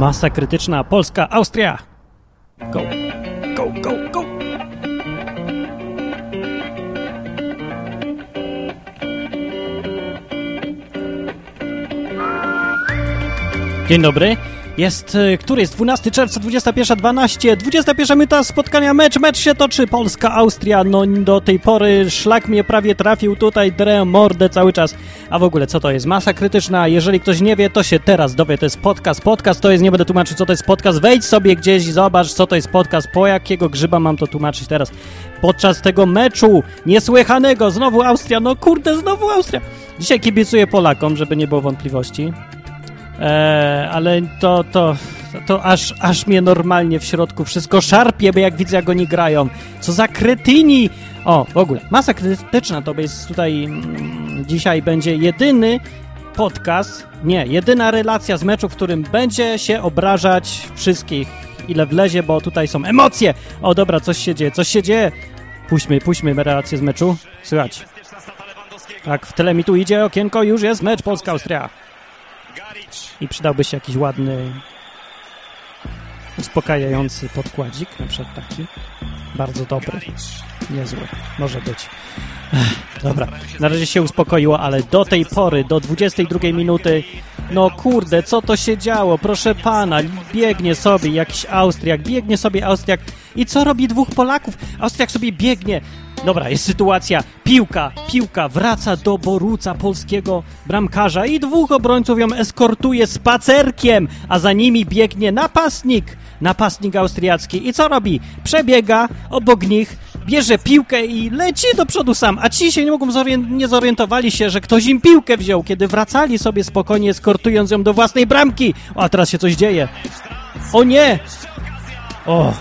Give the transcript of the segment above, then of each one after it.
Masa krytyczna Polska, Austria. Go, go, go, go. Dzień dobry. Jest, y, który jest? 12 czerwca, 21.12, 21 minuta spotkania, mecz, mecz się toczy, Polska, Austria, no do tej pory szlak mnie prawie trafił, tutaj. Drę mordę cały czas, a w ogóle co to jest? Masa krytyczna, jeżeli ktoś nie wie, to się teraz dowie, to jest podcast, podcast to jest, nie będę tłumaczyć co to jest podcast, wejdź sobie gdzieś i zobacz co to jest podcast, po jakiego grzyba mam to tłumaczyć teraz, podczas tego meczu niesłychanego, znowu Austria, no kurde, znowu Austria, dzisiaj kibicuję Polakom, żeby nie było wątpliwości, Eee, ale to, to, to aż, aż mnie normalnie w środku wszystko szarpie, bo jak widzę, jak oni grają. Co za kretyni! O, w ogóle, masa krytyczna to jest tutaj mm, dzisiaj będzie jedyny podcast, nie, jedyna relacja z meczu, w którym będzie się obrażać wszystkich, ile wlezie, bo tutaj są emocje. O, dobra, coś się dzieje, coś się dzieje. Puśćmy, puśćmy relację z meczu. Słychać. Tak, w tyle mi tu idzie okienko, już jest mecz Polska-Austria. I przydałby się jakiś ładny, uspokajający podkładzik, na przykład taki. Bardzo dobry. Niezły. Może być. Ech, dobra, na razie się uspokoiło, ale do tej pory, do 22 minuty, no kurde, co to się działo? Proszę pana, biegnie sobie jakiś Austriak, biegnie sobie Austriak i co robi dwóch Polaków? Austriak sobie biegnie, Dobra, jest sytuacja. Piłka, piłka wraca do Boruca, polskiego bramkarza i dwóch obrońców ją eskortuje spacerkiem, a za nimi biegnie napastnik, napastnik austriacki. I co robi? Przebiega obok nich, bierze piłkę i leci do przodu sam. A ci się nie mogą zorient nie zorientowali się, że ktoś im piłkę wziął, kiedy wracali sobie spokojnie, eskortując ją do własnej bramki. O, a teraz się coś dzieje. O nie! O,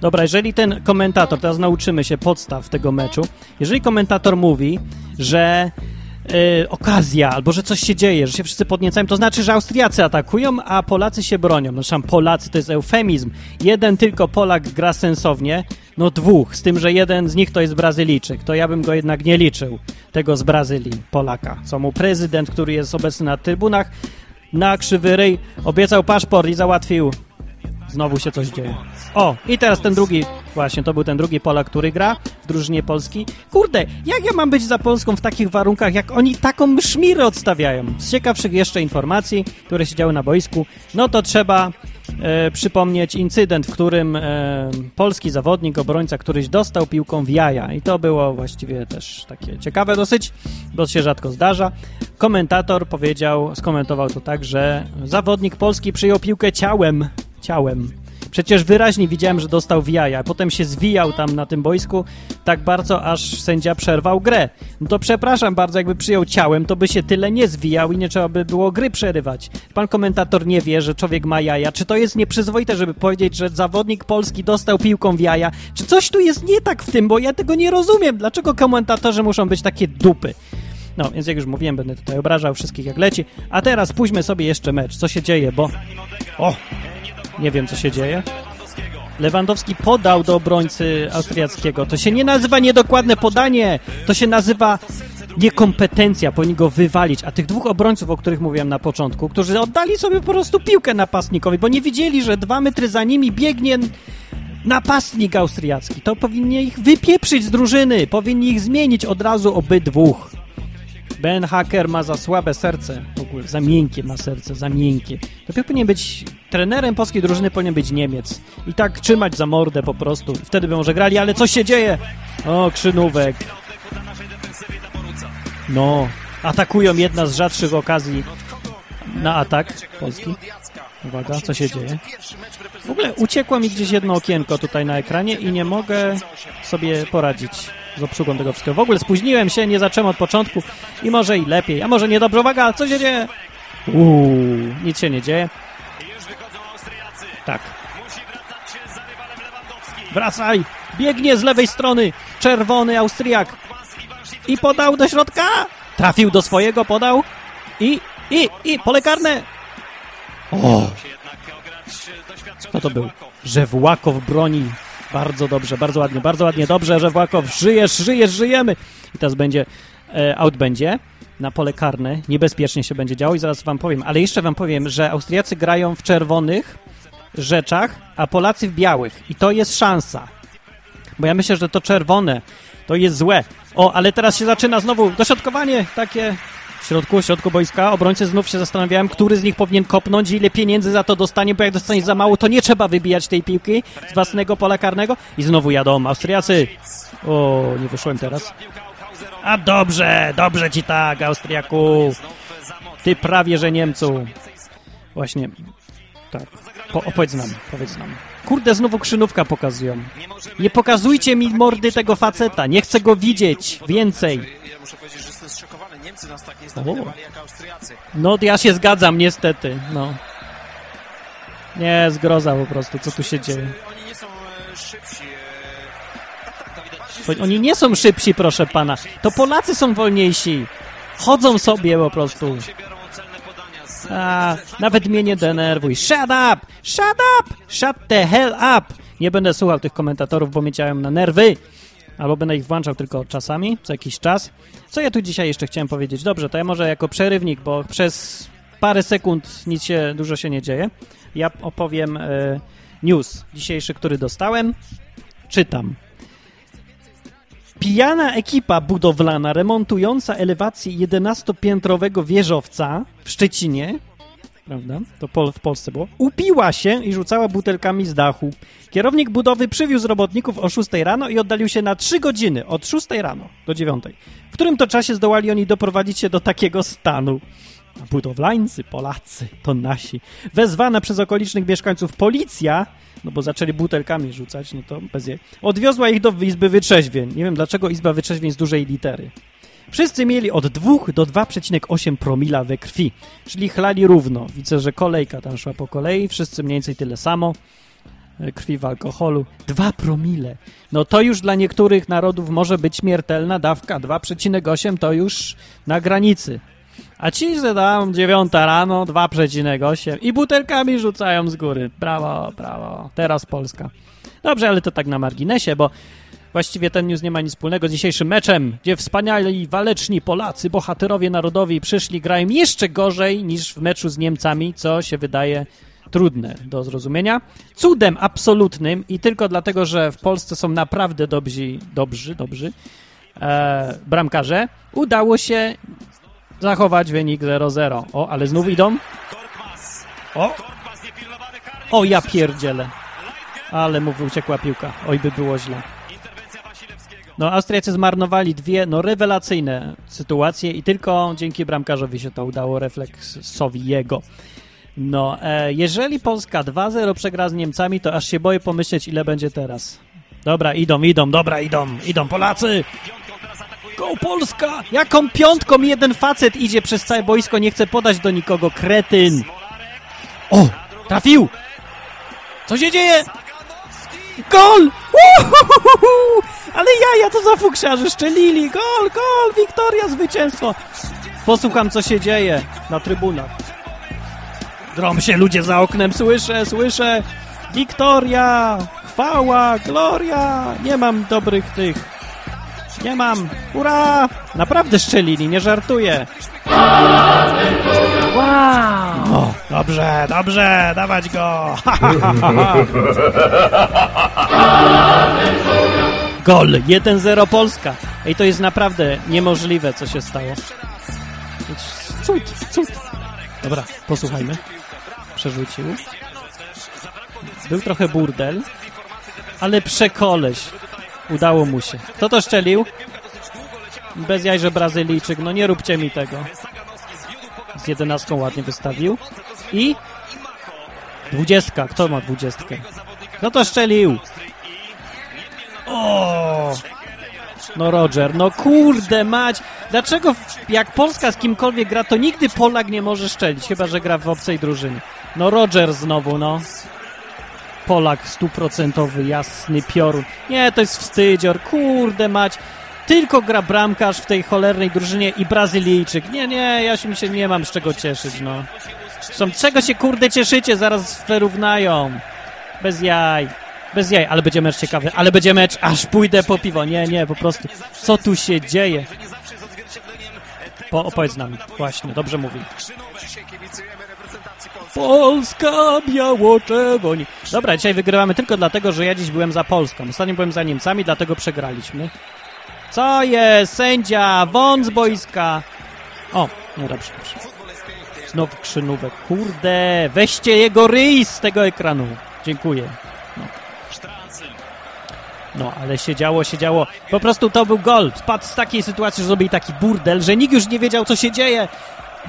Dobra, jeżeli ten komentator, teraz nauczymy się podstaw tego meczu, jeżeli komentator mówi, że yy, okazja, albo że coś się dzieje, że się wszyscy podniecają, to znaczy, że Austriacy atakują, a Polacy się bronią. No tam Polacy to jest eufemizm. Jeden tylko Polak gra sensownie, no dwóch, z tym, że jeden z nich to jest Brazylijczyk. To ja bym go jednak nie liczył, tego z Brazylii, Polaka. Co mu prezydent, który jest obecny na trybunach, na krzywy ryj, obiecał paszport i załatwił. Znowu się coś dzieje. O, i teraz ten drugi, właśnie, to był ten drugi Polak, który gra w drużynie Polski. Kurde, jak ja mam być za Polską w takich warunkach, jak oni taką szmirę odstawiają? Z ciekawszych jeszcze informacji, które się działy na boisku, no to trzeba e, przypomnieć incydent, w którym e, polski zawodnik, obrońca, któryś dostał piłką w jaja. I to było właściwie też takie ciekawe dosyć, bo się rzadko zdarza. Komentator powiedział, skomentował to tak, że zawodnik polski przyjął piłkę ciałem. Przecież wyraźnie widziałem, że dostał w jaja. Potem się zwijał tam na tym boisku tak bardzo, aż sędzia przerwał grę. No to przepraszam bardzo, jakby przyjął ciałem, to by się tyle nie zwijał i nie trzeba by było gry przerywać. Pan komentator nie wie, że człowiek ma jaja. Czy to jest nieprzyzwoite, żeby powiedzieć, że zawodnik polski dostał piłką w jaja? Czy coś tu jest nie tak w tym, bo ja tego nie rozumiem. Dlaczego komentatorzy muszą być takie dupy? No, więc jak już mówiłem, będę tutaj obrażał wszystkich jak leci. A teraz pójdźmy sobie jeszcze mecz. Co się dzieje, bo... O! Nie wiem, co się dzieje. Lewandowski podał do obrońcy austriackiego. To się nie nazywa niedokładne podanie, to się nazywa niekompetencja, powinni go wywalić. A tych dwóch obrońców, o których mówiłem na początku, którzy oddali sobie po prostu piłkę napastnikowi, bo nie widzieli, że dwa metry za nimi biegnie napastnik austriacki. To powinni ich wypieprzyć z drużyny, powinni ich zmienić od razu obydwóch. Ben Hacker ma za słabe serce, w ogóle za miękkie ma serce, za miękkie. Dopiero powinien być, trenerem polskiej drużyny powinien być Niemiec. I tak trzymać za mordę po prostu. Wtedy by może grali, ale coś się dzieje! O, Krzynówek. No, atakują jedna z rzadszych okazji na atak Polski. Uwaga, co się dzieje? W ogóle uciekło mi gdzieś jedno okienko tutaj na ekranie i nie mogę sobie poradzić z obsługą tego wszystkiego. W ogóle spóźniłem się, nie zacząłem od początku i może i lepiej, a może niedobrze. Uwaga, co się dzieje? Uuu, nic się nie dzieje. Tak. Wracaj! Biegnie z lewej strony czerwony Austriak i podał do środka. Trafił do swojego, podał i, i, i, pole karne. O! Co to był? Żewłakow broni. Bardzo dobrze, bardzo ładnie, bardzo ładnie, dobrze, Żewłakow, żyjesz, żyjesz, żyjemy. I teraz będzie, e, out będzie. na pole karne. Niebezpiecznie się będzie działo i zaraz wam powiem. Ale jeszcze wam powiem, że Austriacy grają w czerwonych rzeczach, a Polacy w białych. I to jest szansa. Bo ja myślę, że to czerwone to jest złe. O, ale teraz się zaczyna znowu dośrodkowanie takie w środku, w środku boiska. Obrońcy znów się zastanawiałem, który z nich powinien kopnąć i ile pieniędzy za to dostanie, bo jak dostanie za mało, to nie trzeba wybijać tej piłki z własnego pola karnego. I znowu jadą Austriacy. O, nie wyszłem teraz. A dobrze, dobrze ci tak, Austriaku. Ty prawie, że Niemcu. Właśnie, tak. Po, opowiedz nam, powiedz nam. Kurde, znowu krzynówka pokazują. Nie pokazujcie mi mordy tego faceta, nie chcę go widzieć więcej. Muszę powiedzieć, że jestem zszokowany. Niemcy nas tak nie stabilizowali jak Austriacy. No, ja się zgadzam, niestety, no. Nie, zgroza po prostu, co tu się dzieje. Oni nie są e, szybsi. e, Tak, tak. Bo Oni nie są szybsi, proszę pana. To Polacy są wolniejsi. Chodzą sobie po prostu. A, nawet mnie nie denerwuj. Shut up! Shut up! Shut the hell up! Nie będę słuchał tych komentatorów, bo mnie działają na nerwy. Albo będę ich włączał tylko czasami, co jakiś czas. Co ja tu dzisiaj jeszcze chciałem powiedzieć? Dobrze, to ja może jako przerywnik, bo przez parę sekund nic się, dużo się nie dzieje. Ja opowiem e, news dzisiejszy, który dostałem. Czytam. Pijana ekipa budowlana remontująca elewację 11-piętrowego wieżowca w Szczecinie, prawda, to Pol w Polsce było, upiła się i rzucała butelkami z dachu. Kierownik budowy przywiózł robotników o 6 rano i oddalił się na 3 godziny, od 6 rano do 9, w którym to czasie zdołali oni doprowadzić się do takiego stanu. Budowlańcy, Polacy, to nasi. Wezwana przez okolicznych mieszkańców policja, no bo zaczęli butelkami rzucać, no to bez jej. Odwiozła ich do Izby Wytrzeźwień. Nie wiem dlaczego Izba Wytrzeźwień z dużej litery. Wszyscy mieli od 2 do 2,8 promila we krwi, czyli chlali równo. Widzę, że kolejka tam szła po kolei, wszyscy mniej więcej tyle samo e, krwi w alkoholu. 2 promile. No to już dla niektórych narodów może być śmiertelna dawka. 2,8 to już na granicy. A ci, że tam 9 rano, 2,8 i butelkami rzucają z góry. Brawo, brawo. Teraz Polska. Dobrze, ale to tak na marginesie, bo właściwie ten news nie ma nic wspólnego z dzisiejszym meczem, gdzie wspaniali, waleczni Polacy, bohaterowie narodowi przyszli, grają jeszcze gorzej niż w meczu z Niemcami, co się wydaje trudne do zrozumienia. Cudem absolutnym i tylko dlatego, że w Polsce są naprawdę dobrzy, dobrzy, dobrzy e, bramkarze, udało się zachować wynik 0-0. O, ale znów idą. O! O, ja pierdzielę. Ale mu uciekła piłka. Oj, by było źle. No, Austriacy zmarnowali dwie, no, rewelacyjne sytuacje i tylko dzięki bramkarzowi się to udało, refleksowi jego. No, e, jeżeli Polska 2-0 przegra z Niemcami, to aż się boję pomyśleć, ile będzie teraz. Dobra, idą, idą, dobra, idą, idą Polacy! Go Polska! Jaką piątką jeden facet idzie przez całe boisko, nie chce podać do nikogo, kretyn! O! Trafił! Co się dzieje? Gol! Uhuhuhu! Ale jaja, to za fuksiarze szczelili! Gol, gol! Wiktoria, zwycięstwo! Posłucham, co się dzieje na trybunach. Drom się ludzie za oknem, słyszę, słyszę! Wiktoria! Chwała! Gloria! Nie mam dobrych tych... Nie mam! Ura! Naprawdę szczelili, nie żartuję! Wow! O, dobrze, dobrze, dawać go! Ha, ha, ha. Gol, 1-0 Polska. Ej, to jest naprawdę niemożliwe, co się stało. Cud, cud. Dobra, posłuchajmy. Przerzucił. Był trochę burdel, ale przekoleś. Udało mu się. Kto to szczelił? Bez jajże Brazylijczyk. No nie róbcie mi tego. Z jedenastką ładnie wystawił. I? Dwudziestka. Kto ma dwudziestkę? Kto to szczelił? O! No Roger, no kurde mać! Dlaczego jak Polska z kimkolwiek gra, to nigdy Polak nie może szczelić, chyba że gra w obcej drużynie. No Roger znowu, no. Polak stuprocentowy, jasny piorun. Nie, to jest wstydzior, kurde mać. Tylko gra bramkarz w tej cholernej drużynie i Brazylijczyk. Nie, nie, ja się nie mam z czego cieszyć, no. Zresztą czego się kurde cieszycie? Zaraz wyrównają. Bez jaj. Bez jaj, ale będzie mecz ciekawy, ale będzie mecz, aż pójdę po piwo. Nie, nie, po prostu. Co tu się dzieje? Po, opowiedz nam, właśnie, dobrze mówi. Polska biało-czerwoni. Dobra, dzisiaj wygrywamy tylko dlatego, że ja dziś byłem za Polską. Ostatnio byłem za Niemcami, dlatego przegraliśmy. Co jest? Sędzia! Won z boiska! O, no dobrze, dobrze. Znowu krzynówek. Kurde, weźcie jego ryj z tego ekranu. Dziękuję. No, ale się działo, się działo. Po prostu to był gol. Spadł z takiej sytuacji, że zrobili taki burdel, że nikt już nie wiedział, co się dzieje.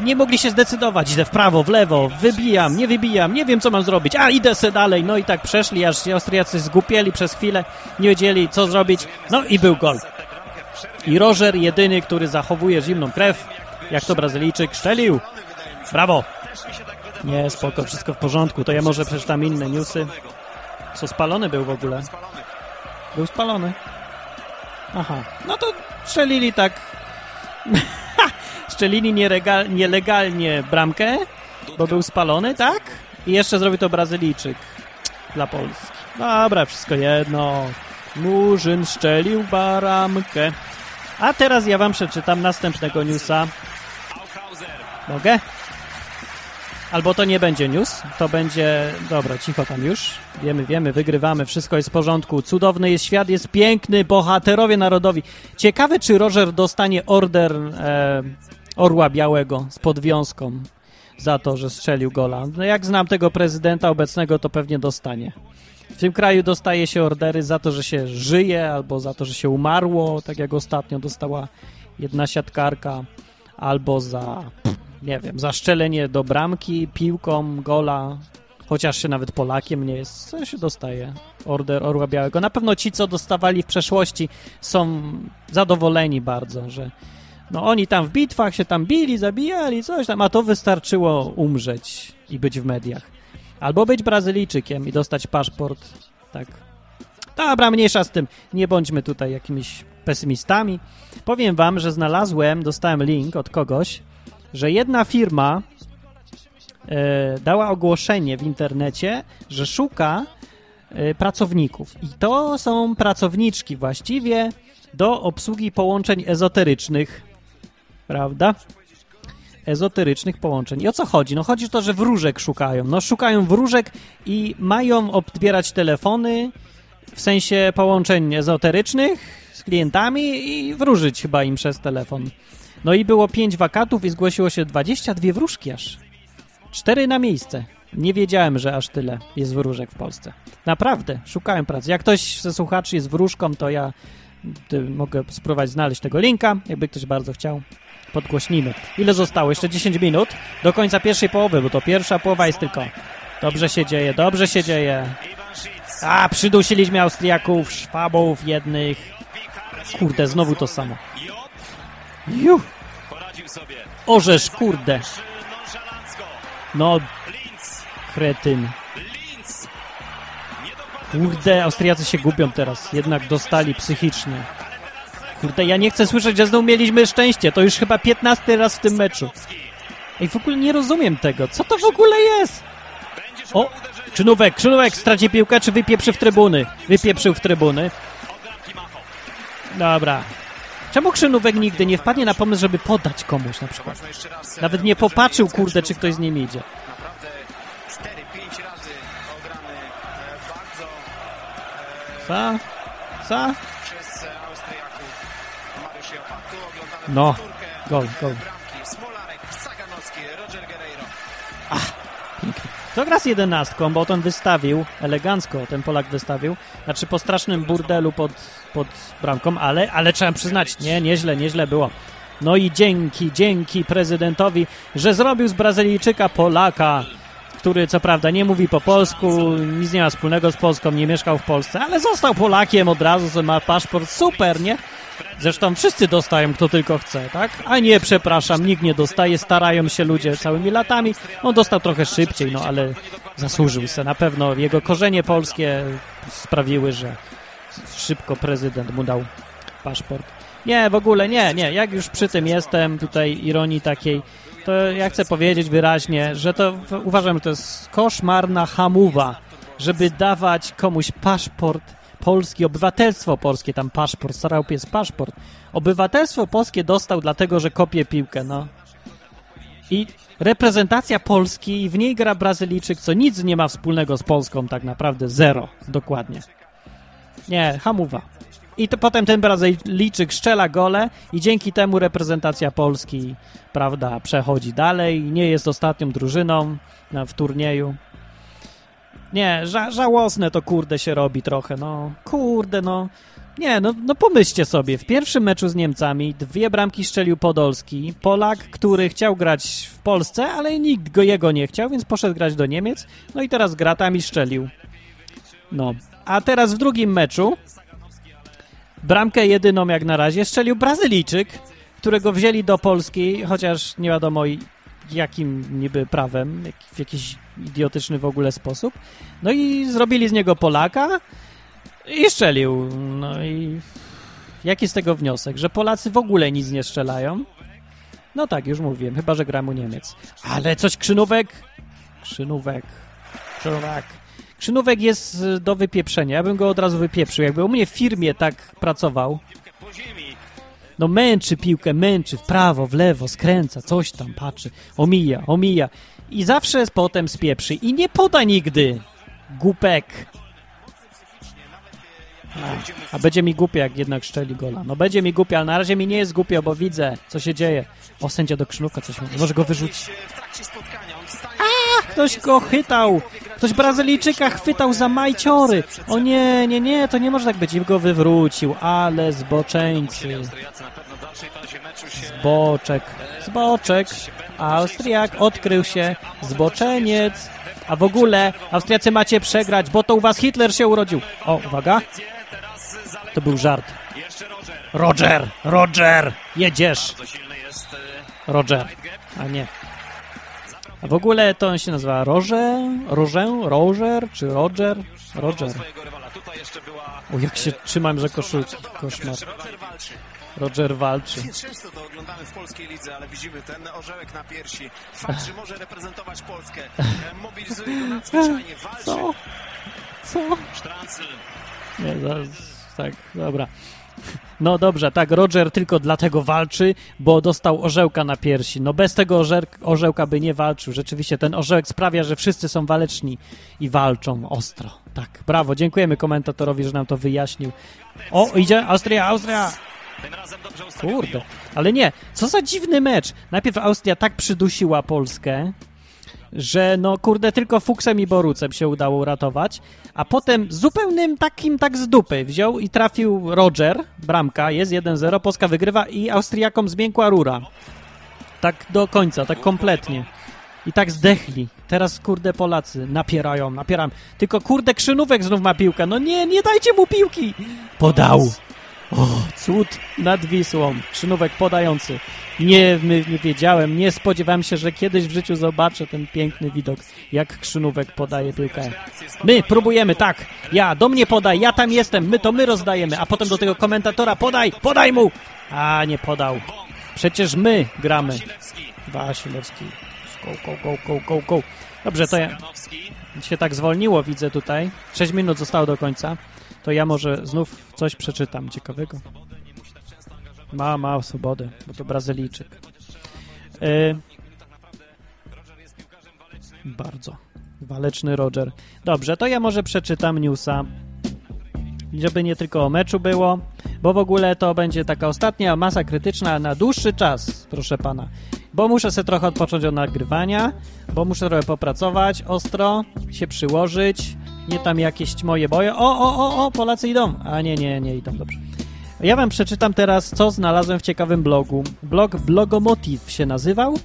Nie mogli się zdecydować. Idę w prawo, w lewo, wybijam, nie wybijam, nie wiem, co mam zrobić. A, idę se dalej. No i tak przeszli, aż Austriacy zgupieli przez chwilę, nie wiedzieli, co zrobić. No i był gol. I Roger, jedyny, który zachowuje zimną krew, jak to Brazylijczyk, szczelił. Brawo. Nie, spoko, wszystko w porządku. To ja może przeczytam inne newsy. Co, spalony był w ogóle? Był spalony. Aha. No to strzelili tak. strzelili nieregal, nielegalnie bramkę, bo był spalony, tak? I jeszcze zrobił to Brazylijczyk dla Polski. Dobra, wszystko jedno. Murzyn strzelił bramkę. A teraz ja wam przeczytam następnego newsa. Mogę? Albo to nie będzie news, to będzie... Dobra, cicho tam już. Wiemy, wiemy, wygrywamy, wszystko jest w porządku. Cudowny jest świat, jest piękny, bohaterowie narodowi. Ciekawe, czy Roger dostanie order e, Orła Białego z podwiązką za to, że strzelił gola. No jak znam tego prezydenta obecnego, to pewnie dostanie. W tym kraju dostaje się ordery za to, że się żyje, albo za to, że się umarło, tak jak ostatnio dostała jedna siatkarka, albo za, nie wiem, za szczelenie do bramki, piłką, gola, chociaż się nawet Polakiem nie jest, co się dostaje? Order Orła Białego. Na pewno ci, co dostawali w przeszłości, są zadowoleni bardzo, że no oni tam w bitwach się tam bili, zabijali, coś tam, a to wystarczyło umrzeć i być w mediach. Albo być Brazylijczykiem i dostać paszport, tak. Dobra, mniejsza z tym. Nie bądźmy tutaj jakimiś pesymistami. Powiem wam, że znalazłem, dostałem link od kogoś, że jedna firma e, dała ogłoszenie w internecie, że szuka e, pracowników. I to są pracowniczki właściwie do obsługi połączeń ezoterycznych. Prawda? ezoterycznych połączeń. I o co chodzi? No chodzi o to, że wróżek szukają. No szukają wróżek i mają odbierać telefony w sensie połączeń ezoterycznych z klientami i wróżyć chyba im przez telefon. No i było pięć wakatów i zgłosiło się 22 wróżki aż. Cztery na miejsce. Nie wiedziałem, że aż tyle jest wróżek w Polsce. Naprawdę, szukałem pracy. Jak ktoś ze słuchaczy jest wróżką, to ja ty, mogę spróbować znaleźć tego linka, jakby ktoś bardzo chciał podgłośnimy. Ile zostało? Jeszcze 10 minut do końca pierwszej połowy, bo to pierwsza połowa jest tylko. Dobrze się dzieje, dobrze się dzieje. A, przydusiliśmy Austriaków, Szwabów jednych. Kurde, znowu to samo. Juh, orzesz, kurde. No, kretyn. Kurde, Austriacy się gubią teraz. Jednak dostali psychicznie. Kurde, ja nie chcę słyszeć, że znów mieliśmy szczęście. To już chyba 15 raz w tym meczu. Ej, w ogóle nie rozumiem tego. Co to w ogóle jest? O. Czynówek, Czynówek straci piłkę, czy wypieprzy w trybuny? Wypieprzył w trybuny. Dobra. Czemu Krzynówek nigdy nie wpadnie na pomysł, żeby podać komuś na przykład? Nawet nie popatrzył, kurde, czy ktoś z nim idzie. Naprawdę 4-5 razy ograny e, To gra z jedenastką, bo on wystawił, elegancko ten Polak wystawił, znaczy po strasznym burdelu pod, pod bramką, ale, ale trzeba przyznać, nie, nieźle, nieźle było. No i dzięki, dzięki prezydentowi, że zrobił z Brazylijczyka Polaka, który co prawda nie mówi po polsku, nic nie ma wspólnego z Polską, nie mieszkał w Polsce, ale został Polakiem od razu, że ma paszport, super, nie? Zresztą wszyscy dostają, kto tylko chce, tak? A nie, przepraszam, nikt nie dostaje, starają się ludzie całymi latami. On dostał trochę szybciej, no ale zasłużył se. Na pewno jego korzenie polskie sprawiły, że szybko prezydent mu dał paszport. Nie, w ogóle nie, nie. Jak już przy tym jestem, tutaj ironii takiej, to ja chcę powiedzieć wyraźnie, że to uważam, że to jest koszmarna hamuwa, żeby dawać komuś paszport polski, obywatelstwo polskie, tam paszport, starał pies paszport. Obywatelstwo polskie dostał dlatego, że kopie piłkę, no. I reprezentacja Polski, w niej gra Brazylijczyk, co nic nie ma wspólnego z Polską, tak naprawdę zero, dokładnie. Nie, hamuwa. I to potem ten Brazylijczyk szczela gole i dzięki temu reprezentacja Polski, prawda, przechodzi dalej, nie jest ostatnią drużyną na, w turnieju. Nie, ża żałosne to kurde się robi trochę, no. Kurde, no. Nie, no, no pomyślcie sobie, w pierwszym meczu z Niemcami dwie bramki strzelił Podolski, Polak, który chciał grać w Polsce, ale nikt go jego nie chciał, więc poszedł grać do Niemiec, no i teraz gra tam i strzelił. No, a teraz w drugim meczu bramkę jedyną jak na razie strzelił Brazylijczyk, którego wzięli do Polski, chociaż nie wiadomo jakim niby prawem, w jakiś idiotyczny w ogóle sposób. No i zrobili z niego Polaka i strzelił. No i jaki z tego wniosek? Że Polacy w ogóle nic nie strzelają? No tak, już mówiłem, chyba, że gra mu Niemiec. Ale coś Krzynówek? Krzynówek. Krzynówek. Krzynówek jest do wypieprzenia. Ja bym go od razu wypieprzył. Jakby u mnie w firmie tak pracował, no męczy piłkę, męczy w prawo, w lewo, skręca, coś tam, patrzy, omija, omija i zawsze potem spieprzy i nie poda nigdy. Głupek. A, a, będzie mi głupio, jak jednak szczeli gola. No będzie mi głupio, ale na razie mi nie jest głupio, bo widzę, co się dzieje. O, sędzia do krzynówka coś mówi. Może go wyrzucić. A, ktoś go chytał. Ktoś Brazylijczyka chwytał za majciory. O nie, nie, nie, to nie może tak być. I go wywrócił, ale zboczeńcy. Zboczek, zboczek. Austriak odkrył się, zboczeniec. A w ogóle Austriacy macie przegrać, bo to u was Hitler się urodził. O, uwaga. To był żart. Roger, Roger, jedziesz. Roger, a nie. A w ogóle to on się nazywa Roger, Roger, Roger czy Roger? Roger. O, jak się trzymam, że koszulki. Koszmar. Roger walczy. Często to oglądamy w polskiej lidze, ale widzimy ten orzełek na piersi. Fakt, że może reprezentować Polskę. Mobilizuje go nadzwyczajnie. Walczy. Co? Co? Nie, zaraz, tak, dobra. No dobrze, tak, Roger tylko dlatego walczy, bo dostał orzełka na piersi. No bez tego orzełka by nie walczył. Rzeczywiście ten orzełek sprawia, że wszyscy są waleczni i walczą ostro. Tak, brawo, dziękujemy komentatorowi, że nam to wyjaśnił. O, idzie Austria, Austria! Kurde, ale nie, co za dziwny mecz. Najpierw Austria tak przydusiła Polskę, że no kurde, tylko Fuksem i Borucem się udało uratować, a potem zupełnym takim tak z dupy wziął i trafił Roger, bramka, jest 1-0, Polska wygrywa i Austriakom zmiękła rura. Tak do końca, tak kompletnie. I tak zdechli. Teraz, kurde, Polacy napierają, napierają. Tylko, kurde, Krzynówek znów ma piłkę. No nie, nie dajcie mu piłki! Podał. O, cud nad Wisłą. Krzynówek podający. Nie, nie wiedziałem, nie spodziewałem się, że kiedyś w życiu zobaczę ten piękny widok, jak Krzynówek podaje piłkę. My próbujemy, tak. Ja, do mnie podaj, ja tam jestem, my to my rozdajemy, a potem do tego komentatora podaj, podaj mu! A, nie podał. Przecież my gramy. Wasilewski. Go, go, go, go, go, go. Dobrze, to ja się tak zwolniło, widzę tutaj. 6 minut zostało do końca to ja może znów coś przeczytam ciekawego. Ma, ma swobodę, bo to Brazylijczyk. Yy, bardzo. Waleczny Roger. Dobrze, to ja może przeczytam newsa, żeby nie tylko o meczu było, bo w ogóle to będzie taka ostatnia masa krytyczna na dłuższy czas, proszę pana. Bo muszę sobie trochę odpocząć od nagrywania, bo muszę trochę popracować ostro, się przyłożyć, nie tam jakieś moje boje. O, o, o, o, Polacy idą. A nie, nie, nie idą, dobrze. Ja wam przeczytam teraz, co znalazłem w ciekawym blogu. Blog Blogomotiv się nazywał.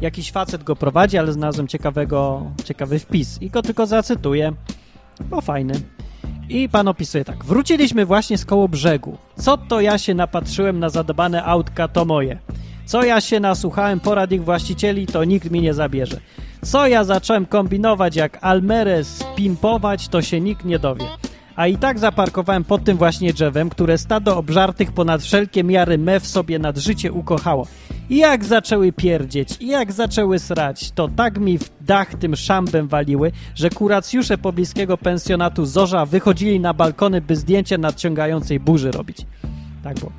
Jakiś facet go prowadzi, ale znalazłem ciekawego, ciekawy wpis. I go tylko zacytuję, bo fajny. I pan opisuje tak. Wróciliśmy właśnie z koło brzegu. Co to ja się napatrzyłem na zadbane autka, to moje. Co ja się nasłuchałem porad ich właścicieli, to nikt mi nie zabierze. Co ja zacząłem kombinować, jak Almerę spimpować, to się nikt nie dowie. A i tak zaparkowałem pod tym właśnie drzewem, które stado obżartych ponad wszelkie miary mew sobie nad życie ukochało. I jak zaczęły pierdzieć, i jak zaczęły srać, to tak mi w dach tym szambem waliły, że kuracjusze pobliskiego pensjonatu Zorza wychodzili na balkony, by zdjęcie nadciągającej burzy robić. Tak było.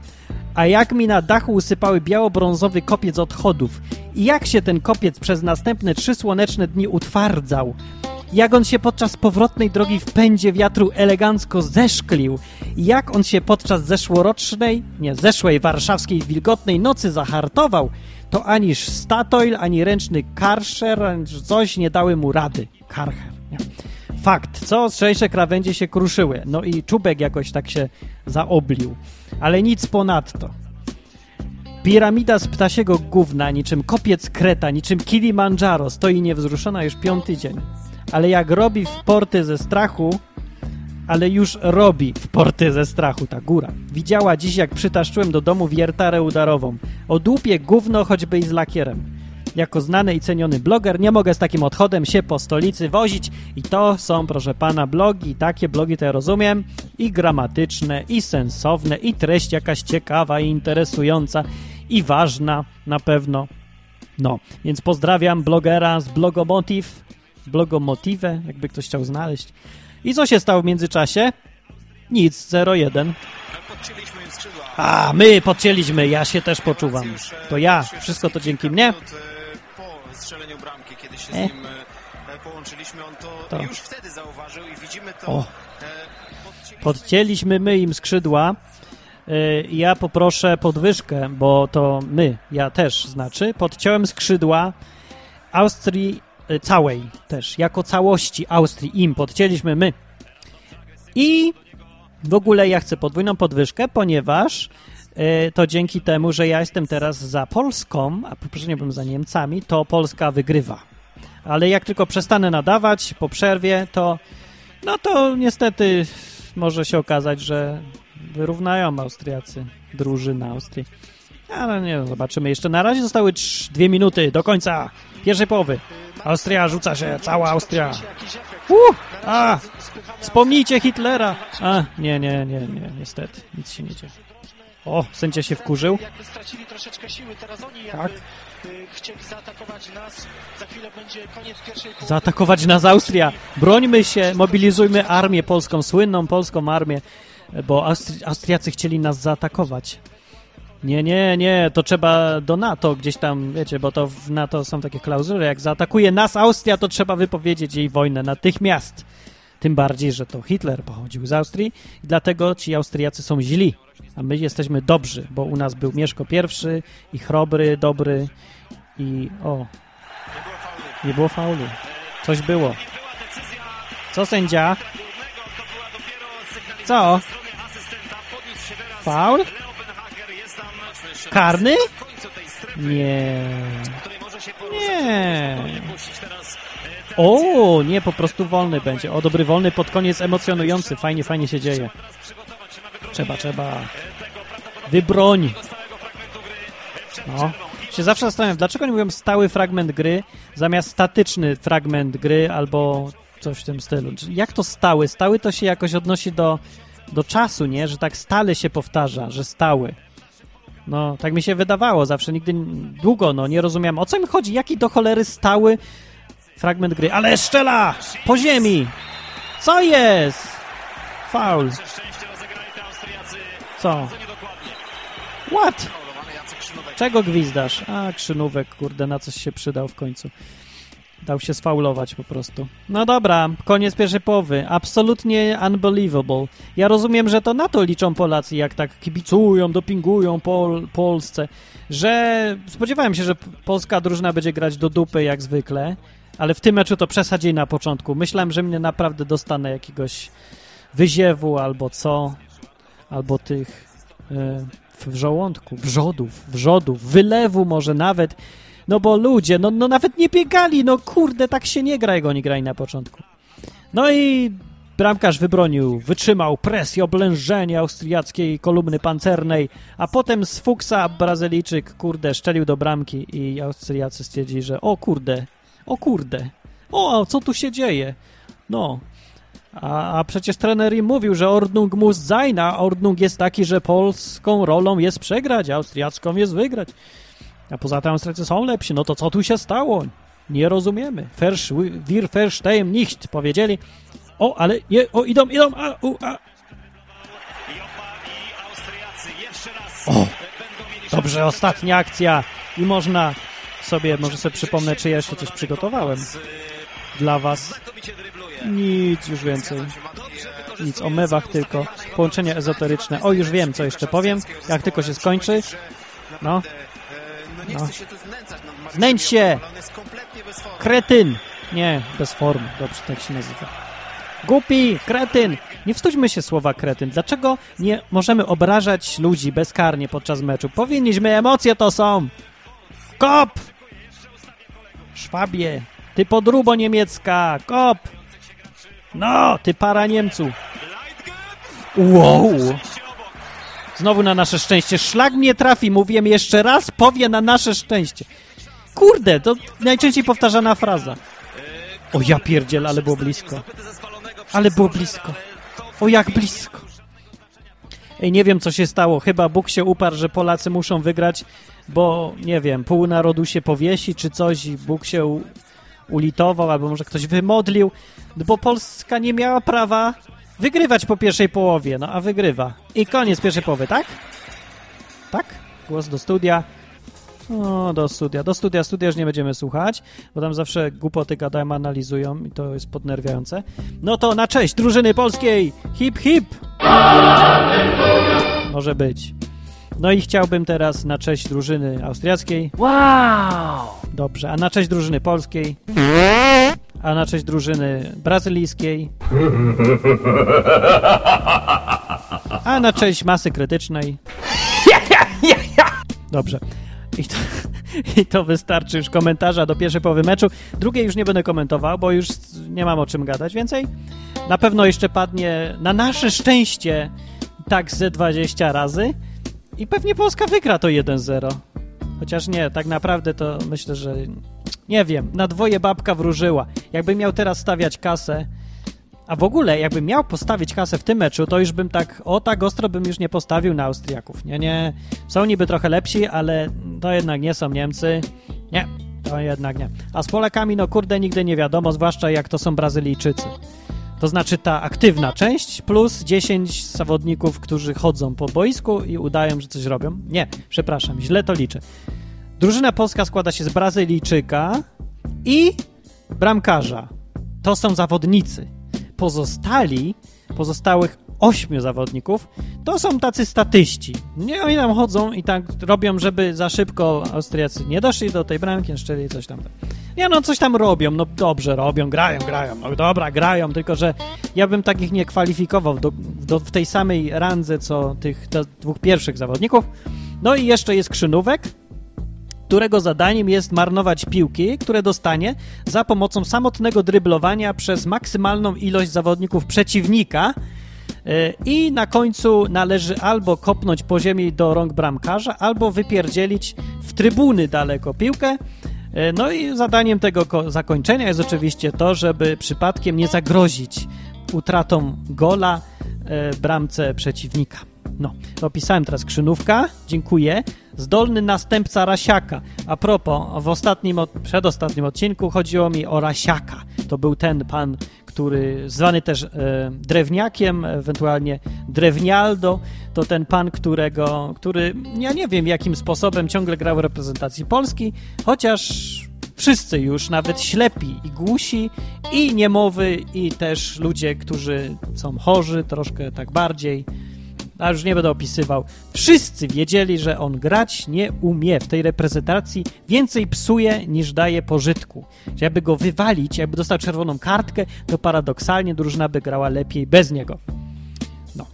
A jak mi na dachu usypały biało-brązowy kopiec odchodów i jak się ten kopiec przez następne trzy słoneczne dni utwardzał, jak on się podczas powrotnej drogi w pędzie wiatru elegancko zeszklił, jak on się podczas zeszłorocznej, nie, zeszłej warszawskiej wilgotnej nocy zahartował, to aniż Statoil, ani ręczny Karcher, ani coś nie dały mu rady. Karcher, nie. Fakt, co? Ostrzejsze krawędzie się kruszyły, no i czubek jakoś tak się zaoblił, ale nic ponadto. Piramida z ptasiego gówna, niczym kopiec Kreta, niczym Kilimandżaro, stoi niewzruszona już piąty dzień. Ale jak robi w porty ze strachu, ale już robi w porty ze strachu ta góra. Widziała dziś, jak przytaszczyłem do domu wiertarę udarową. O dłupie gówno, choćby i z lakierem. Jako znany i ceniony bloger nie mogę z takim odchodem się po stolicy wozić i to są, proszę pana, blogi, takie blogi to ja rozumiem, i gramatyczne, i sensowne, i treść jakaś ciekawa i interesująca, i ważna na pewno. No, więc pozdrawiam blogera z Blogomotiv, Blogomotive, jakby ktoś chciał znaleźć. I co się stało w międzyczasie? Nic, 01. Podcięliśmy im skrzydła. A, my podcięliśmy, ja się też poczuwam. To ja, wszystko to dzięki mnie. Strzeleniu bramki, kiedy się E. z nim e, połączyliśmy, on to, To. już wtedy zauważył i widzimy to. O. e, podcięliśmy- Podcięliśmy my im skrzydła. Ja poproszę podwyżkę, bo to my, ja też znaczy. Podciąłem skrzydła Austrii całej też, jako całości Austrii im podcięliśmy my. I w ogóle ja chcę podwójną podwyżkę, ponieważ to dzięki temu, że ja jestem teraz za Polską, a poprzednio byłem za Niemcami, to Polska wygrywa. Ale jak tylko przestanę nadawać po przerwie, to no to niestety może się okazać, że wyrównają Austriacy, drużyna Austrii. Ale nie, zobaczymy. Jeszcze na razie zostały trz- dwie minuty do końca pierwszej połowy. Austria rzuca się, cała Austria. Uh, a, wspomnijcie Hitlera. A, nie, nie, nie, nie, niestety, nic się nie dzieje. O, sędzia się wkurzył. Jakby stracili troszeczkę siły, teraz oni jakby Tak. y, chcieli zaatakować nas. Za chwilę będzie koniec pierwszej połowy. Zaatakować nas Austria. Brońmy się, mobilizujmy armię polską, słynną polską armię, bo Austri Austriacy chcieli nas zaatakować. Nie, nie, nie, to trzeba do NATO gdzieś tam, wiecie, bo to w NATO są takie klauzule, jak zaatakuje nas Austria, to trzeba wypowiedzieć jej wojnę natychmiast. Tym bardziej, że to Hitler pochodził z Austrii i dlatego ci Austriacy są źli, a my jesteśmy dobrzy, bo u nas był Mieszko I i chrobry, dobry i o, nie było faulu. Coś było. Co sędzia? Co? Faul? Karny? Nie. Nie. O, nie, po prostu wolny będzie. O, dobry wolny pod koniec, emocjonujący. Fajnie, fajnie się dzieje. Trzeba, trzeba. Wybroń. No. Się zawsze zastanawiam, dlaczego nie mówią stały fragment gry zamiast statyczny fragment gry albo coś w tym stylu. Jak to stały? Stały to się jakoś odnosi do, do czasu, nie? Że tak stale się powtarza, że stały. No, tak mi się wydawało zawsze, nigdy długo, no, nie rozumiałem, o co mi chodzi, jaki do cholery stały fragment gry. Ale szczela! Po ziemi! Co jest? Faul. Co? What? Czego gwizdasz? A, krzynówek, kurde, na coś się przydał w końcu. Dał się sfaulować po prostu. No dobra, koniec pierwszej połowy. Absolutnie unbelievable. Ja rozumiem, że to na to liczą Polacy, jak tak kibicują, dopingują Pol Polsce, że spodziewałem się, że polska drużyna będzie grać do dupy jak zwykle, ale w tym meczu to przesadzili na początku. Myślałem, że mnie naprawdę dostanę jakiegoś wyziewu albo co, albo tych e, w żołądku, wrzodów, wrzodów, wylewu może nawet, no bo ludzie, no, no nawet nie biegali, no kurde, tak się nie gra, jak oni grali na początku. No i bramkarz wybronił, wytrzymał presję oblężenia austriackiej kolumny pancernej, a potem z Fuksa Brazylijczyk, kurde, szczelił do bramki i Austriacy stwierdzili, że o kurde, o kurde, o, co tu się dzieje? No, A, a przecież trener im mówił, że Ordnung muss sein, a Ordnung jest taki, że polską rolą jest przegrać, a austriacką jest wygrać. A poza tym Austriacy są lepsi. No to co tu się stało? Nie rozumiemy. Versch, wir verstehen nicht, powiedzieli. O, ale nie, o, idą, idą, a, u, a. O, Dobrze, ostatnia akcja i można sobie, może sobie przypomnę, czy ja jeszcze coś przygotowałem dla was. Nic już więcej. Nic o mewach tylko. Połączenie ezoteryczne. O, już wiem, co jeszcze powiem. Jak tylko się skończy. No. No Znęć się! Kretyn! Nie, bez formy. Dobrze, tak się nazywa. Głupi! Kretyn! Nie wstydźmy się słowa kretyn. Dlaczego nie możemy obrażać ludzi bezkarnie podczas meczu? Powinniśmy, emocje to są! Kop! Szwabie! Ty podrubo niemiecka! Kop! No, ty para Niemcu! Wow! Znowu na nasze szczęście. Szlak mnie trafi, mówiłem jeszcze raz, powie na nasze szczęście. Kurde, to najczęściej powtarzana fraza. O ja pierdziel, ale było blisko. Ale było blisko. O jak blisko. Nie wiem co się stało. Chyba Bóg się uparł, że Polacy muszą wygrać, bo nie wiem, pół narodu się powiesi czy coś i Bóg się ulitował, albo może ktoś wymodlił, bo Polska nie miała prawa wygrywać po pierwszej połowie, no a wygrywa. I koniec pierwszej połowy, tak? Tak? Głos do studia. O, do studia. Do studia, studia już nie będziemy słuchać, bo tam zawsze głupoty gadają, analizują i to jest podnerwiające. No to na cześć drużyny polskiej! Hip, hip! Może być. No i chciałbym teraz na cześć drużyny austriackiej. Wow! Dobrze, a na cześć drużyny polskiej. A na cześć drużyny brazylijskiej. A na cześć masy krytycznej. Dobrze. I to, I to wystarczy już komentarza do pierwszej połowy meczu. Drugiej już nie będę komentował, bo już nie mam o czym gadać więcej. Na pewno jeszcze padnie na nasze szczęście tak ze 20 razy i pewnie Polska wygra to 1-0. Chociaż nie, tak naprawdę to myślę, że nie wiem, na dwoje babka wróżyła. Jakbym miał teraz stawiać kasę, a w ogóle jakbym miał postawić kasę w tym meczu, to już bym tak, o tak ostro bym już nie postawił na Austriaków. Nie, nie, są niby trochę lepsi, ale to jednak nie są Niemcy. Nie, to jednak nie. A z Polakami, no kurde, nigdy nie wiadomo, zwłaszcza jak to są Brazylijczycy. To znaczy ta aktywna część plus 10 zawodników, którzy chodzą po boisku i udają, że coś robią. Nie, przepraszam, źle to liczę. Drużyna polska składa się z Brazylijczyka i bramkarza. To są zawodnicy. Pozostali, pozostałych ośmiu zawodników, to są tacy statyści. Nie, oni tam chodzą i tak robią, żeby za szybko Austriacy nie doszli do tej bramki, szczeli coś tam. Nie no, coś tam robią, no dobrze robią, grają, grają, no dobra, grają, tylko że ja bym takich nie kwalifikował do, do, w tej samej randze, co tych dwóch pierwszych zawodników. No i jeszcze jest Krzynówek, którego zadaniem jest marnować piłki, które dostanie za pomocą samotnego dryblowania przez maksymalną ilość zawodników przeciwnika Yy, i na końcu należy albo kopnąć po ziemi do rąk bramkarza, albo wypierdzielić w trybuny daleko piłkę. Yy, No i zadaniem tego ko- zakończenia jest oczywiście to, żeby przypadkiem nie zagrozić utratą gola e, bramce przeciwnika. No, opisałem teraz Krzynówka, dziękuję. Zdolny następca Rasiaka. A propos, w ostatnim, przedostatnim odcinku chodziło mi o Rasiaka. To był ten pan, który zwany też e, drewniakiem, ewentualnie drewnialdo, to ten pan, którego, który, ja nie wiem jakim sposobem ciągle grał w reprezentacji Polski, chociaż wszyscy już, nawet ślepi i głusi, i niemowy, i też ludzie, którzy są chorzy, troszkę tak bardziej, a już nie będę opisywał. Wszyscy wiedzieli, że on grać nie umie w tej reprezentacji, więcej psuje niż daje pożytku. Jakby go wywalić, jakby dostał czerwoną kartkę, to paradoksalnie drużyna by grała lepiej bez niego. No.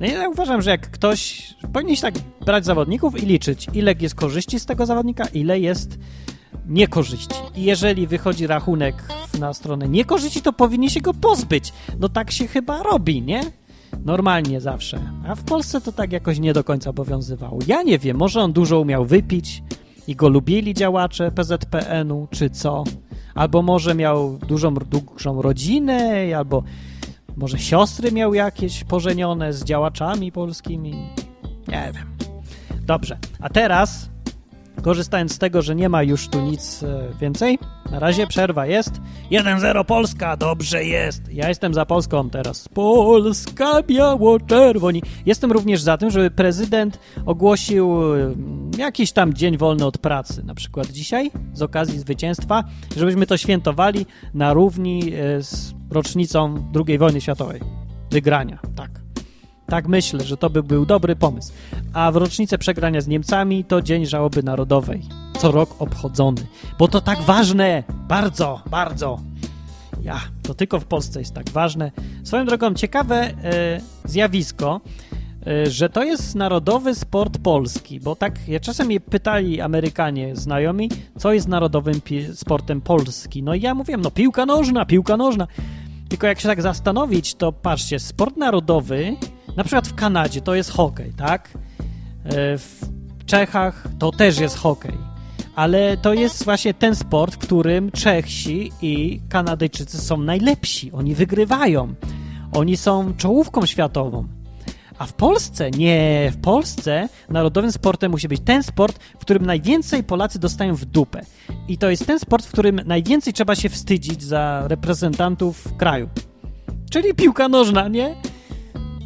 No ja uważam, że jak ktoś powinien tak brać zawodników i liczyć, ile jest korzyści z tego zawodnika, ile jest niekorzyści. I jeżeli wychodzi rachunek na stronę niekorzyści, to powinni się go pozbyć. No tak się chyba robi, nie? Normalnie zawsze. A w Polsce to tak jakoś nie do końca obowiązywało. Ja nie wiem, może on dużo umiał wypić i go lubili działacze PZPN-u, czy co? Albo może miał dużą, dużą rodzinę, albo Może siostry miał jakieś pożenione z działaczami polskimi? Nie wiem. Dobrze, a teraz, korzystając z tego, że nie ma już tu nic e, więcej, na razie przerwa jest. 1-0 Polska, dobrze jest. Ja jestem za Polską teraz. Polska biało-czerwoni. Jestem również za tym, żeby prezydent ogłosił e, jakiś tam dzień wolny od pracy, na przykład dzisiaj, z okazji zwycięstwa, żebyśmy to świętowali na równi e, z rocznicą II wojny światowej. Wygrania, tak. Tak myślę, że to by był dobry pomysł. A w rocznicę przegrania z Niemcami to Dzień Żałoby Narodowej. Co rok obchodzony. Bo to tak ważne. Bardzo, bardzo. Ja, to tylko w Polsce jest tak ważne. Swoją drogą, ciekawe e, zjawisko, e, że to jest narodowy sport polski, bo tak, ja czasem je pytali Amerykanie znajomi, co jest narodowym sportem polski. No i ja mówiłem, no piłka nożna, piłka nożna. Tylko jak się tak zastanowić, to patrzcie, sport narodowy na przykład w Kanadzie to jest hokej, tak? E, w Czechach to też jest hokej. Ale to jest właśnie ten sport, w którym Czechsi i Kanadyjczycy są najlepsi. Oni wygrywają. Oni są czołówką światową. A w Polsce, nie, w Polsce narodowym sportem musi być ten sport, w którym najwięcej Polacy dostają w dupę. I to jest ten sport, w którym najwięcej trzeba się wstydzić za reprezentantów kraju. Czyli piłka nożna, nie?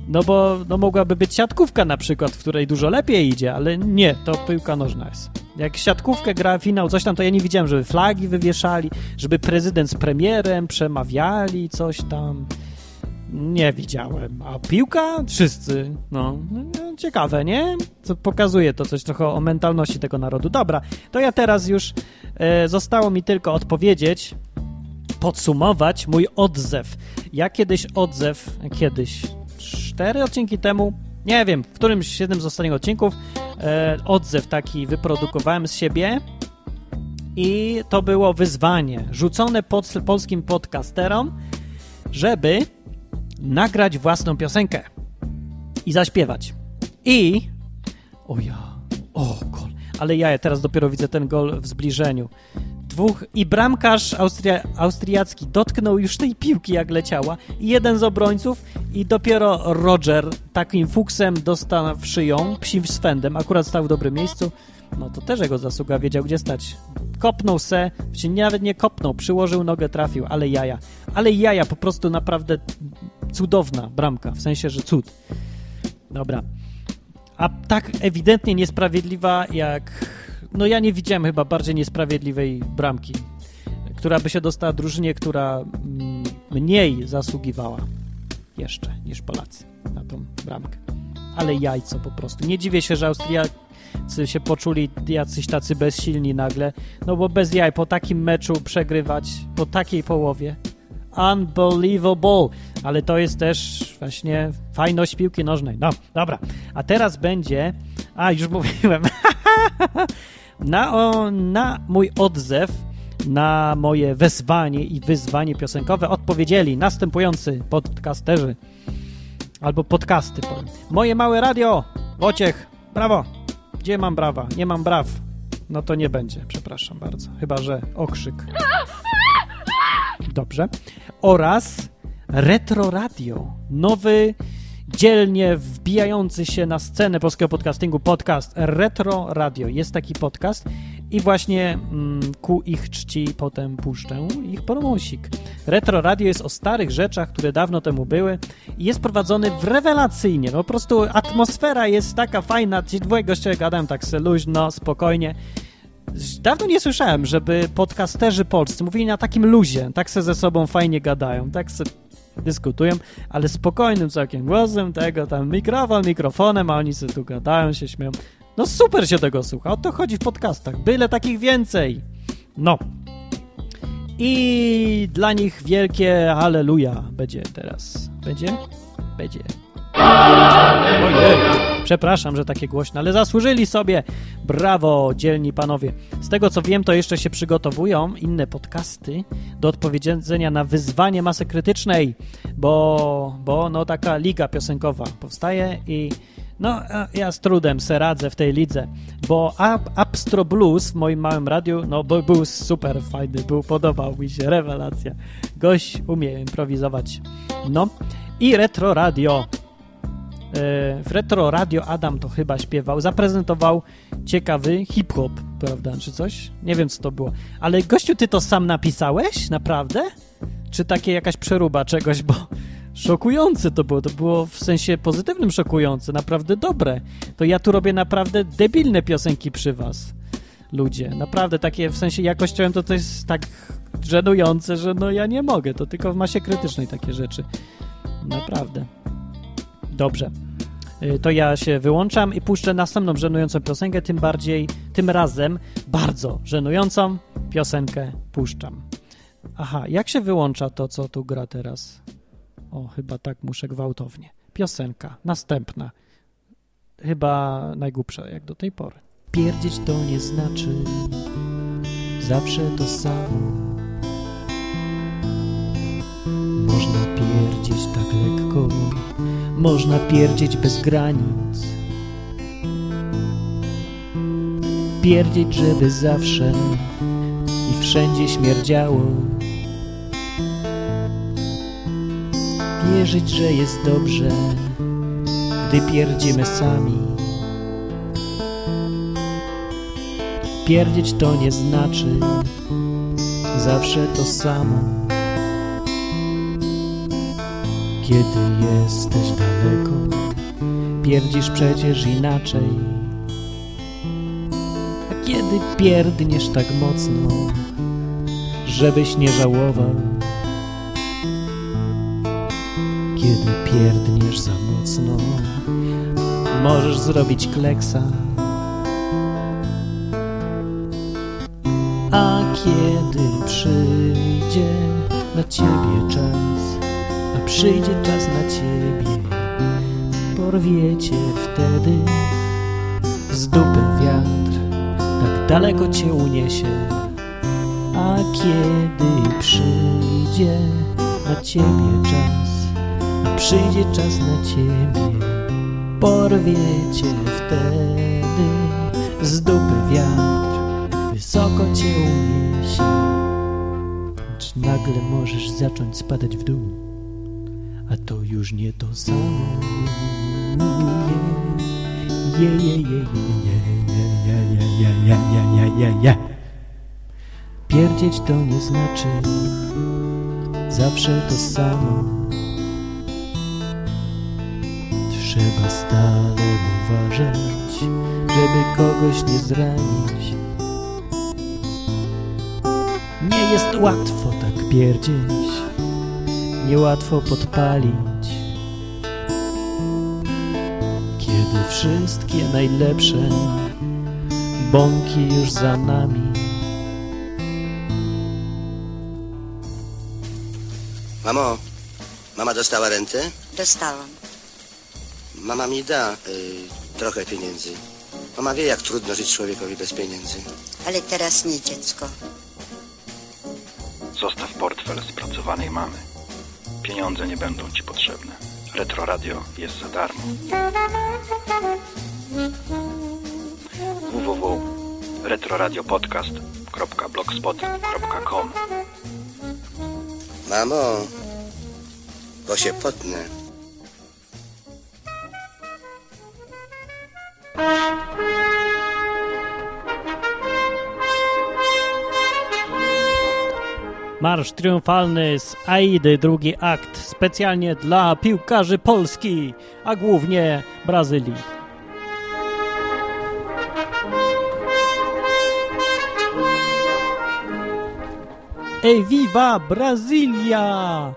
No bo no mogłaby być siatkówka na przykład, w której dużo lepiej idzie, ale nie, to piłka nożna jest. Jak siatkówkę gra finał, coś tam, to ja nie widziałem, żeby flagi wywieszali, żeby prezydent z premierem przemawiali, coś tam. Nie widziałem. A piłka? Wszyscy. No, no ciekawe, nie? Co pokazuje to coś trochę o mentalności tego narodu. Dobra, to ja teraz już e, zostało mi tylko odpowiedzieć, podsumować mój odzew. Ja kiedyś odzew, kiedyś, cztery odcinki temu, nie wiem, w którymś jednym z ostatnich odcinków. E, odzew taki wyprodukowałem z siebie. I to było wyzwanie rzucone pod, polskim podcasterom, żeby nagrać własną piosenkę i zaśpiewać. I o ja, o gol, ale ja teraz dopiero widzę ten gol w zbliżeniu dwóch i bramkarz Austria, austriacki dotknął już tej piłki jak leciała i jeden z obrońców i dopiero Roger takim fuksem dostał w szyją, psim swędem, akurat stał w dobrym miejscu, no to też jego zasługa, wiedział gdzie stać. Kopnął se, czy nawet nie kopnął, przyłożył nogę, trafił, ale jaja. Ale jaja, po prostu naprawdę cudowna bramka, w sensie, że cud. Dobra. A tak ewidentnie niesprawiedliwa jak no ja nie widziałem chyba bardziej niesprawiedliwej bramki, która by się dostała drużynie, która mm, mniej zasługiwała jeszcze niż Polacy na tą bramkę. Ale jajco po prostu. Nie dziwię się, że Austriacy się poczuli jacyś tacy bezsilni nagle, no bo bez jaj po takim meczu przegrywać, po takiej połowie. Unbelievable. Ale to jest też właśnie fajność piłki nożnej. No, dobra. A teraz będzie... A, już mówiłem. na, o, na mój odzew, na moje wezwanie i wyzwanie piosenkowe odpowiedzieli następujący podcasterzy albo podcasty. Moje małe radio, Wociech, brawo. Gdzie mam brawa? Nie mam braw. No to nie będzie, przepraszam bardzo. Chyba, że okrzyk. Dobrze. Oraz Retro Radio. Nowy dzielnie wbijający się na scenę polskiego podcastingu podcast Retro Radio. Jest taki podcast i właśnie mm, ku ich czci potem puszczę ich promosik. Retro Radio jest o starych rzeczach, które dawno temu były i jest prowadzony w rewelacyjnie. No, po prostu atmosfera jest taka fajna, ci dwoje goście gadają tak se luźno, spokojnie. Dawno nie słyszałem, żeby podcasterzy polscy mówili na takim luzie, tak se ze sobą fajnie gadają, tak se dyskutują, ale spokojnym całkiem głosem, tego tam mikrofon, mikrofonem, a oni sobie tu gadają, się śmieją. No super się tego słucha, o to chodzi w podcastach, byle takich więcej. No. I dla nich wielkie halleluja będzie teraz. Będzie? Będzie. Ojej, przepraszam, że takie głośne, ale zasłużyli sobie. Brawo, dzielni panowie. Z tego co wiem, to jeszcze się przygotowują inne podcasty do odpowiedzenia na wyzwanie masy krytycznej, bo, bo no taka liga piosenkowa powstaje i No, ja z trudem se radzę w tej lidze, bo Ab- Abstro Blues w moim małym radiu, no, bo był super fajny, był, podobał mi się, rewelacja. Gość umie improwizować. No, i Retro Radio. E, W Retro Radio Adam to chyba śpiewał, zaprezentował ciekawy hip-hop, prawda, czy coś? Nie wiem, co to było. Ale gościu, ty to sam napisałeś? Naprawdę? Czy takie jakaś przeruba czegoś, bo szokujące to było. To było w sensie pozytywnym szokujące, naprawdę dobre. To ja tu robię naprawdę debilne piosenki przy was, ludzie. Naprawdę takie w sensie jakościowym to to jest tak żenujące, że no ja nie mogę. To tylko w masie krytycznej takie rzeczy. Naprawdę. Dobrze. Y, To ja się wyłączam i puszczę następną żenującą piosenkę, tym bardziej, tym razem bardzo żenującą piosenkę puszczam. Aha, jak się wyłącza to, co tu gra teraz? O, chyba tak muszę gwałtownie. Piosenka, następna. Chyba najgłupsza, jak do tej pory. Pierdzieć to nie znaczy zawsze to samo. Można pierdzieć tak lekko, można pierdzieć bez granic. Pierdzieć, żeby zawsze i wszędzie śmierdziało. Wierzyć, że jest dobrze, gdy pierdzimy sami. Pierdzieć to nie znaczy zawsze to samo. Kiedy jesteś daleko, pierdzisz przecież inaczej. A kiedy pierdniesz tak mocno, żebyś nie żałował. Kiedy pierdniesz za mocno, możesz zrobić kleksa. A kiedy przyjdzie na ciebie czas, przyjdzie czas na ciebie, porwiecie wtedy z dupy wiatr, tak daleko cię uniesie. A kiedy przyjdzie na ciebie czas, a przyjdzie czas na ciebie, porwiecie wtedy z dupy wiatr, wysoko cię uniesie. Lecz nagle możesz zacząć spadać w dół, a to już nie to samo. Je, je, je, je, je, je, je, je, je, je, je, je. Pierdzieć to nie znaczy zawsze to samo. Trzeba stale uważać, żeby kogoś nie zranić. Nie jest łatwo tak pierdzieć, niełatwo podpalić. Kiedy wszystkie najlepsze bąki już za nami. Mamo, mama dostała rentę? Dostałam. Mama mi da y, trochę pieniędzy. Mama wie, jak trudno żyć człowiekowi bez pieniędzy. Ale teraz nie dziecko. Zostaw portfel spracowanej mamy. Pieniądze nie będą ci potrzebne. Retro Radio jest za darmo. www.retroradiopodcast.blogspot.com Mamo, bo się potnę. Marsz triumfalny z Aidy, drugi akt, specjalnie dla piłkarzy Polski, a głównie Brazylii. Ej, viva Brazylia!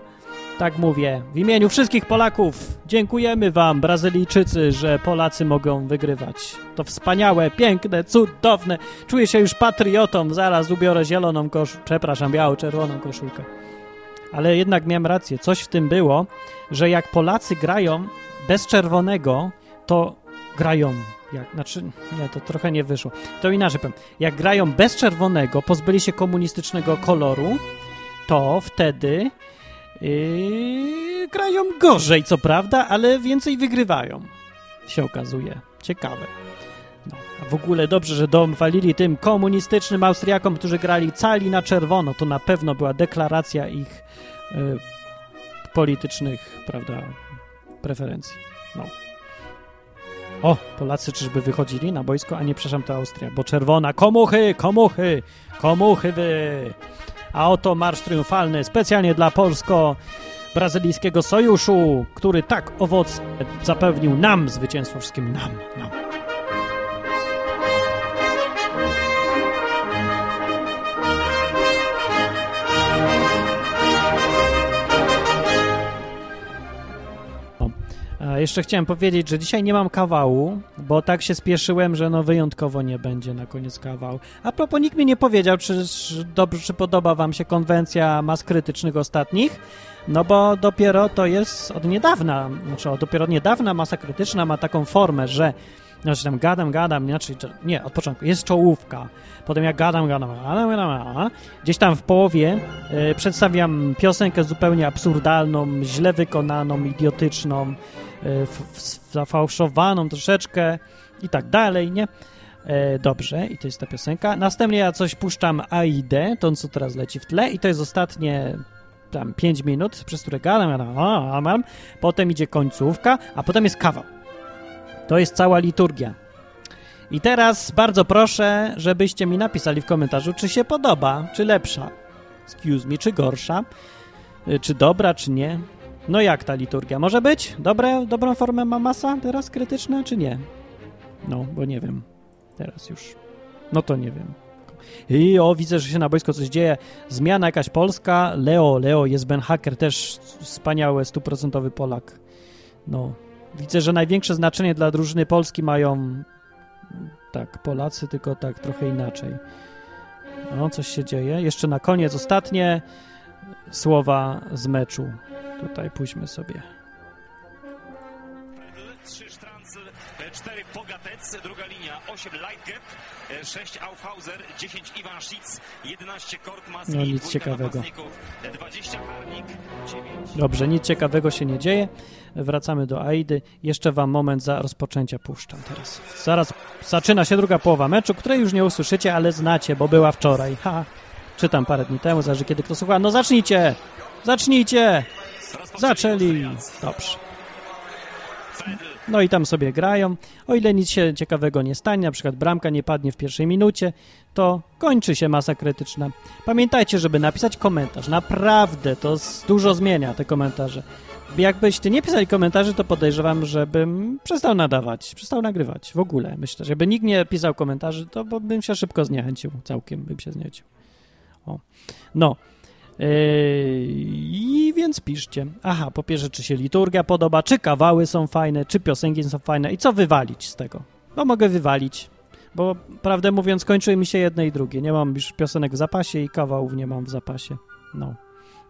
Tak mówię. W imieniu wszystkich Polaków dziękujemy wam, Brazylijczycy, że Polacy mogą wygrywać. To wspaniałe, piękne, cudowne. Czuję się już patriotą. Zaraz ubiorę zieloną koszulkę, przepraszam, biało-czerwoną koszulkę. Ale jednak miałem rację. Coś w tym było, że jak Polacy grają bez czerwonego, to grają jak, znaczy, nie, to trochę nie wyszło. To inaczej powiem. Jak grają bez czerwonego, pozbyli się komunistycznego koloru, to wtedy yy, grają gorzej, co prawda, ale więcej wygrywają. się okazuje. Ciekawe. No, a w ogóle dobrze, że dom walili tym komunistycznym Austriakom, którzy grali cali na czerwono. To na pewno była deklaracja ich y, politycznych, prawda, preferencji. No. O, Polacy czyżby wychodzili na boisko, a nie, przepraszam, to Austria, bo czerwona, komuchy, komuchy, komuchy wy. A oto marsz triumfalny specjalnie dla polsko-brazylijskiego sojuszu, który tak owocnie zapewnił nam zwycięstwo, wszystkim nam, nam. A jeszcze chciałem powiedzieć, że dzisiaj nie mam kawału, bo tak się spieszyłem, że no wyjątkowo nie będzie na koniec kawału. A propos, nikt mi nie powiedział, czy, czy, dobrze, czy podoba wam się konwencja mas krytycznych ostatnich, no bo dopiero to jest od niedawna, znaczy dopiero od niedawna masa krytyczna ma taką formę, że znaczy tam gadam, gadam, znaczy, nie, od początku jest czołówka, potem jak gadam, gadam, gadam, gadam gdzieś tam w połowie y, przedstawiam piosenkę zupełnie absurdalną, źle wykonaną, idiotyczną, zafałszowaną troszeczkę i tak dalej, nie? E, dobrze, i to jest ta piosenka. Następnie ja coś puszczam AID, to co teraz leci w tle i to jest ostatnie tam 5 minut, przez które gadam, potem idzie końcówka, a potem jest kawał. To jest cała liturgia. I teraz bardzo proszę, żebyście mi napisali w komentarzu, czy się podoba, czy lepsza. Excuse me, czy gorsza, y, czy dobra, czy nie. No jak ta liturgia? Może być? Dobre, dobrą formę ma masa teraz krytyczna, czy nie? No, bo nie wiem. Teraz już. No to nie wiem. I o, widzę, że się na boisko coś dzieje. Zmiana jakaś polska. Leo, Leo jest Ben Hacker, też wspaniały, stuprocentowy Polak. No, Widzę, że największe znaczenie dla drużyny Polski mają tak, Polacy, tylko tak trochę inaczej. No, coś się dzieje. Jeszcze na koniec ostatnie słowa z meczu. Tutaj pójdźmy sobie. 3 Sztrancl, 4 Pogatec, druga linia 8 Lightgap, 6 Aufhauser, 10 Iwan 11 Kortmas No nic ciekawego. 20 Harnik, 9 Dobrze, nic ciekawego się nie dzieje. Wracamy do Aidy. Jeszcze wam moment za rozpoczęcia puszczam teraz. Zaraz zaczyna się druga połowa meczu, której już nie usłyszycie, ale znacie, bo była wczoraj. Ha, czytam parę dni temu, zależy kiedy kto słucha. No zacznijcie! Zacznijcie! Zaczęli! Dobrze. No i tam sobie grają. O ile nic się ciekawego nie stanie, na przykład bramka nie padnie w pierwszej minucie, to kończy się masa krytyczna. Pamiętajcie, żeby napisać komentarz. Naprawdę, to dużo zmienia te komentarze. Jakbyście nie pisali komentarzy, to podejrzewam, żebym przestał nadawać, przestał nagrywać w ogóle. Myślę, żeby nikt nie pisał komentarzy, to bym się szybko zniechęcił, całkiem bym się zniechęcił. O. No. Yy, I więc piszcie. Aha, po pierwsze, czy się liturgia podoba, czy kawały są fajne, czy piosenki są fajne i co wywalić z tego? No mogę wywalić, bo prawdę mówiąc kończyły mi się jedne i drugie. Nie mam już piosenek w zapasie i kawałów nie mam w zapasie. No.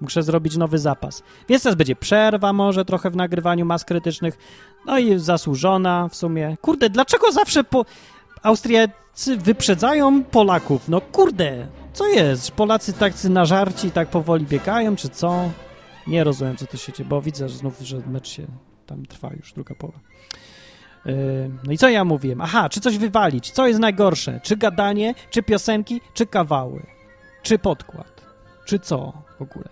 Muszę zrobić nowy zapas. Więc teraz będzie przerwa może trochę w nagrywaniu mas krytycznych. No i zasłużona w sumie. Kurde, dlaczego zawsze po... Austriacy wyprzedzają Polaków? No kurde, co jest? Polacy tacy nażarci tak powoli biegają, czy co? Nie rozumiem, co to się dzieje, bo widzę że znów, że mecz się tam trwa już, druga połowa. Yy, no i co ja mówiłem? Aha, czy coś wywalić? Co jest najgorsze? Czy gadanie, czy piosenki, czy kawały? Czy podkład? Czy co w ogóle?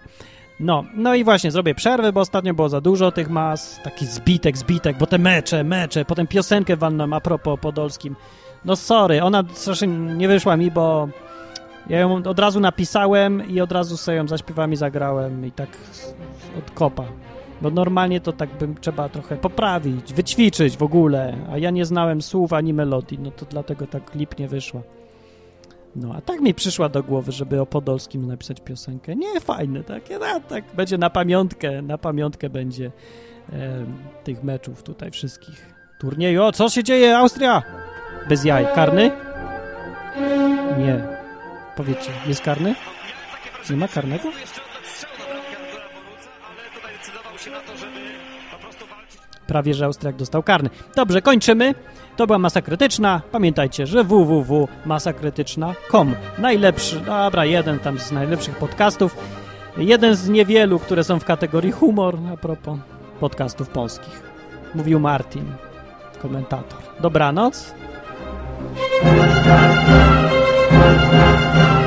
No, no i właśnie, zrobię przerwę, bo ostatnio było za dużo tych mas, taki zbitek, zbitek, bo te mecze, mecze, potem piosenkę walną a propos Podolskim. No sorry, ona strasznie nie wyszła mi, bo ja ją od razu napisałem i od razu sobie ją zaśpiewałem i zagrałem i tak od kopa. Bo normalnie to tak bym trzeba trochę poprawić, wyćwiczyć w ogóle, a ja nie znałem słów ani melodii, no to dlatego tak lipnie wyszła. No, a tak mi przyszła do głowy, żeby o Podolskim napisać piosenkę. Nie, fajne, takie, no, tak będzie na pamiątkę, na pamiątkę będzie em, tych meczów tutaj wszystkich. Turnieju, o, co się dzieje, Austria? Bez jaj, karny? Nie. Powiedzcie, jest karny? Nie ma karnego? Prawie, że Austriak dostał karny. Dobrze, kończymy. To była masa krytyczna. Pamiętajcie, że www.masakrytyczna.com Najlepszy, dobra, jeden tam z najlepszych podcastów. Jeden z niewielu, które są w kategorii humor, a propos podcastów polskich. Mówił Martin. komentator. Dobranoc. Thank you.